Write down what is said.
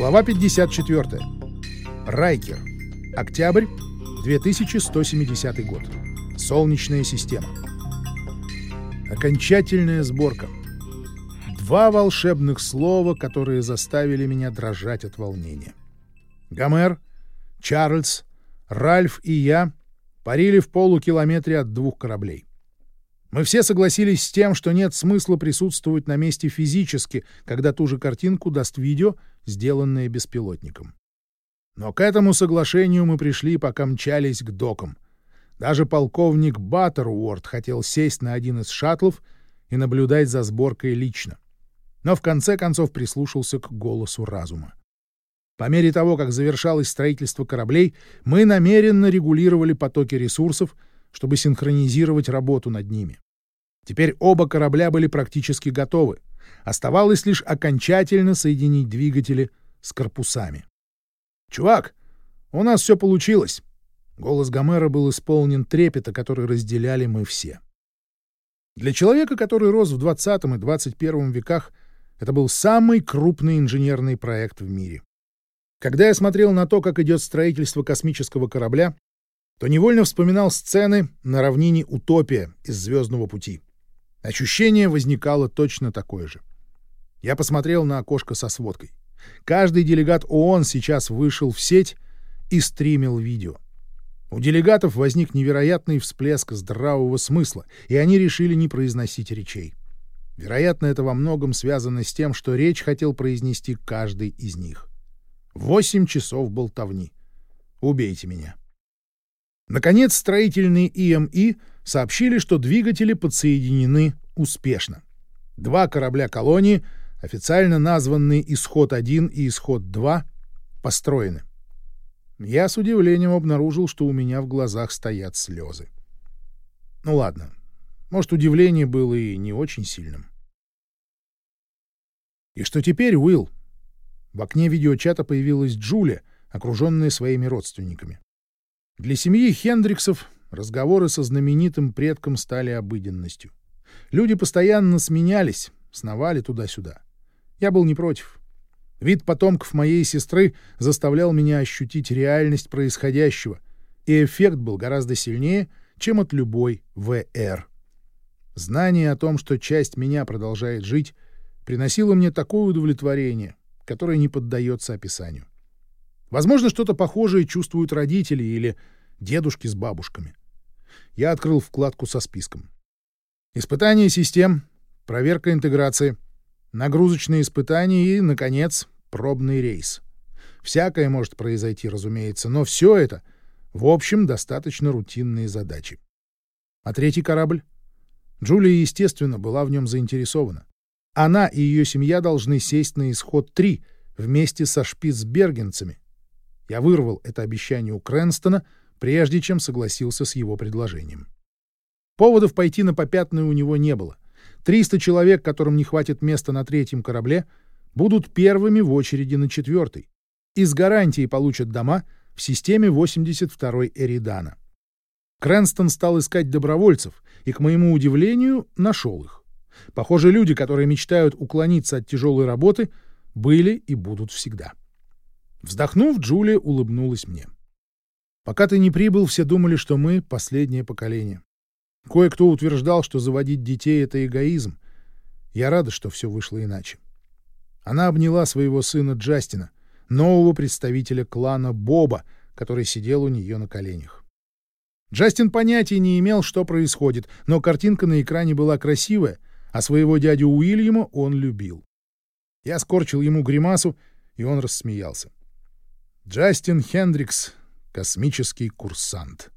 Глава 54. Райкер. Октябрь 2170 год. Солнечная система. Окончательная сборка. Два волшебных слова, которые заставили меня дрожать от волнения. Гомер, Чарльз, Ральф и я парили в полукилометре от двух кораблей. Мы все согласились с тем, что нет смысла присутствовать на месте физически, когда ту же картинку даст видео, сделанное беспилотником. Но к этому соглашению мы пришли, пока мчались к докам. Даже полковник Баттеруорд хотел сесть на один из шаттлов и наблюдать за сборкой лично. Но в конце концов прислушался к голосу разума. По мере того, как завершалось строительство кораблей, мы намеренно регулировали потоки ресурсов — чтобы синхронизировать работу над ними. Теперь оба корабля были практически готовы. Оставалось лишь окончательно соединить двигатели с корпусами. «Чувак, у нас все получилось!» Голос Гомера был исполнен трепета, который разделяли мы все. Для человека, который рос в 20 и 21 веках, это был самый крупный инженерный проект в мире. Когда я смотрел на то, как идет строительство космического корабля, то невольно вспоминал сцены на равнине Утопия из «Звездного пути». Ощущение возникало точно такое же. Я посмотрел на окошко со сводкой. Каждый делегат ООН сейчас вышел в сеть и стримил видео. У делегатов возник невероятный всплеск здравого смысла, и они решили не произносить речей. Вероятно, это во многом связано с тем, что речь хотел произнести каждый из них. Восемь часов болтовни. Убейте меня. Наконец, строительные ИМИ сообщили, что двигатели подсоединены успешно. Два корабля колонии, официально названные «Исход-1» и «Исход-2», построены. Я с удивлением обнаружил, что у меня в глазах стоят слезы. Ну ладно, может, удивление было и не очень сильным. И что теперь, Уилл? В окне видеочата появилась Джулия, окруженная своими родственниками. Для семьи Хендриксов разговоры со знаменитым предком стали обыденностью. Люди постоянно сменялись, сновали туда-сюда. Я был не против. Вид потомков моей сестры заставлял меня ощутить реальность происходящего, и эффект был гораздо сильнее, чем от любой ВР. Знание о том, что часть меня продолжает жить, приносило мне такое удовлетворение, которое не поддается описанию. Возможно, что-то похожее чувствуют родители или дедушки с бабушками. Я открыл вкладку со списком. Испытание систем, проверка интеграции, нагрузочные испытания и, наконец, пробный рейс. Всякое может произойти, разумеется, но все это, в общем, достаточно рутинные задачи. А третий корабль? Джулия, естественно, была в нем заинтересована. Она и ее семья должны сесть на исход 3 вместе со шпицбергенцами, я вырвал это обещание у Крэнстона, прежде чем согласился с его предложением. Поводов пойти на попятную у него не было. 300 человек, которым не хватит места на третьем корабле, будут первыми в очереди на четвертый и с гарантией получат дома в системе 82-й Эридана. Крэнстон стал искать добровольцев и, к моему удивлению, нашел их. Похоже, люди, которые мечтают уклониться от тяжелой работы, были и будут всегда. Вздохнув, Джулия улыбнулась мне. «Пока ты не прибыл, все думали, что мы — последнее поколение. Кое-кто утверждал, что заводить детей — это эгоизм. Я рада, что все вышло иначе». Она обняла своего сына Джастина, нового представителя клана Боба, который сидел у нее на коленях. Джастин понятия не имел, что происходит, но картинка на экране была красивая, а своего дядю Уильяма он любил. Я скорчил ему гримасу, и он рассмеялся. Джастин Хендрикс, космический курсант.